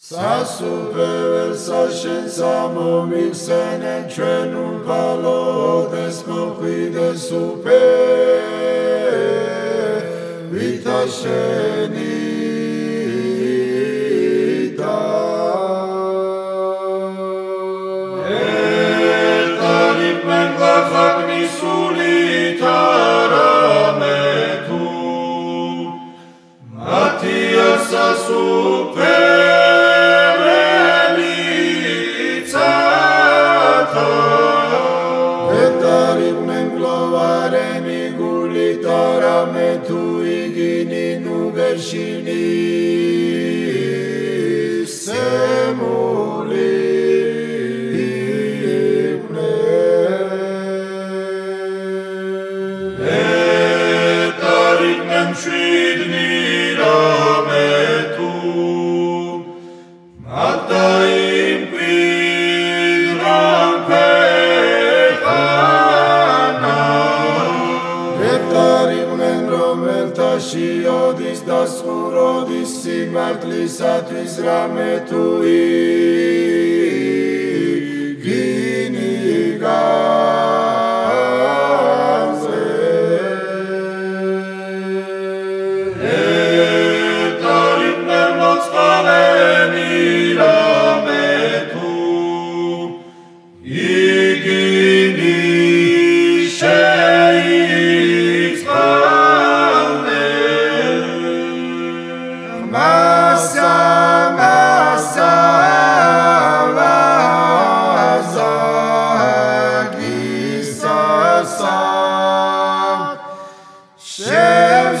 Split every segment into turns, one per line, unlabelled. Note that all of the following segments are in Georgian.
Sa superversa scienza momil se ne trenum palo des moquide super. Vita scenita.
Et alip mengla fagni solitara metu Matia sa
gulitara me tu i სიმართლისათვის რამე თუ Sheriff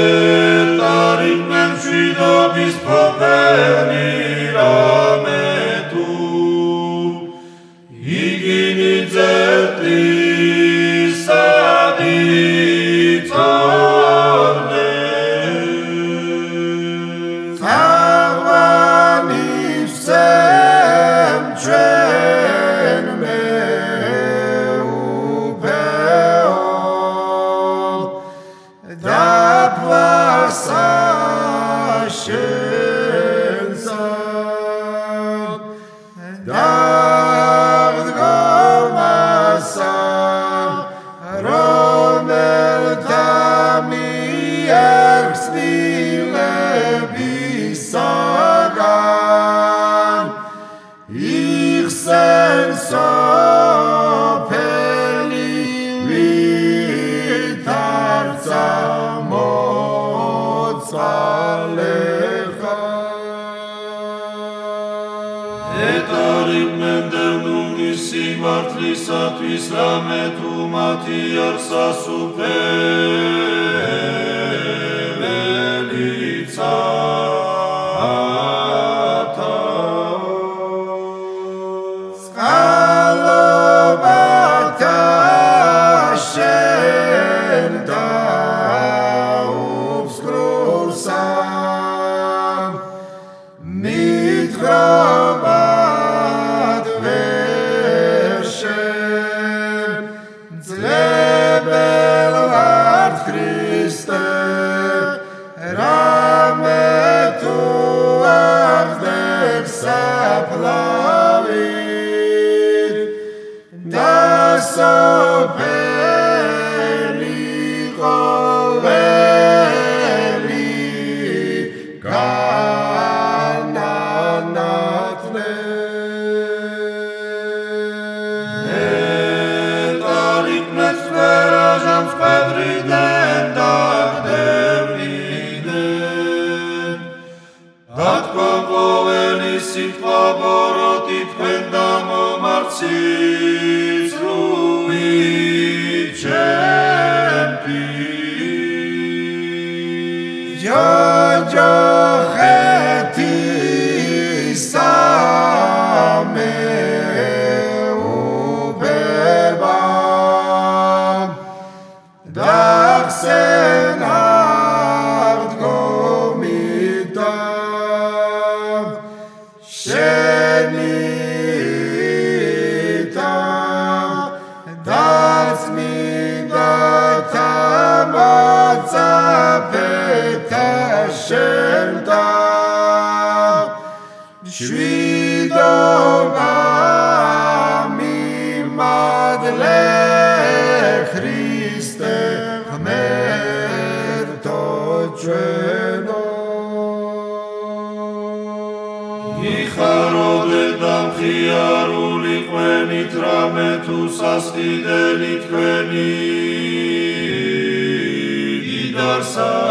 Done.
ხალხისათვის რამე თუ მათი არ სასუფეველიცა
Mitra so big. შევდა შვიდობა მიმადლე ქრისტე ღმერთო ჩვენო.
იხაროდე დამხიარული ყვენით რამე თუ სასყიდელი თქვენი დიდარსა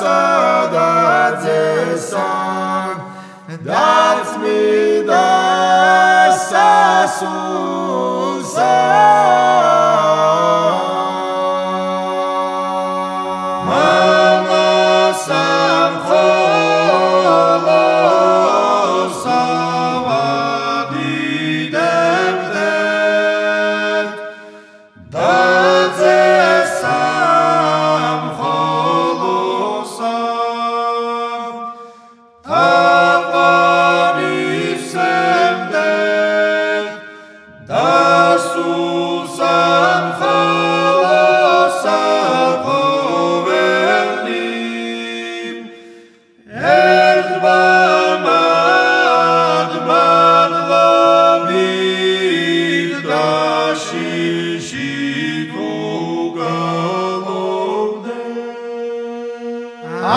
sadat zesam, dat mi da.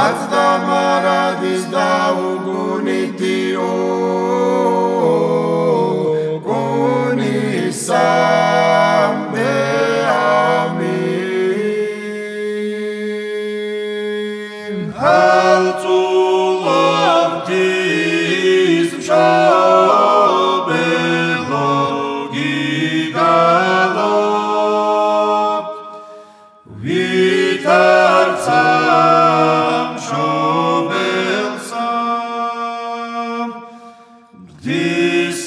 Ați da maradis da ugunitio, cunisa.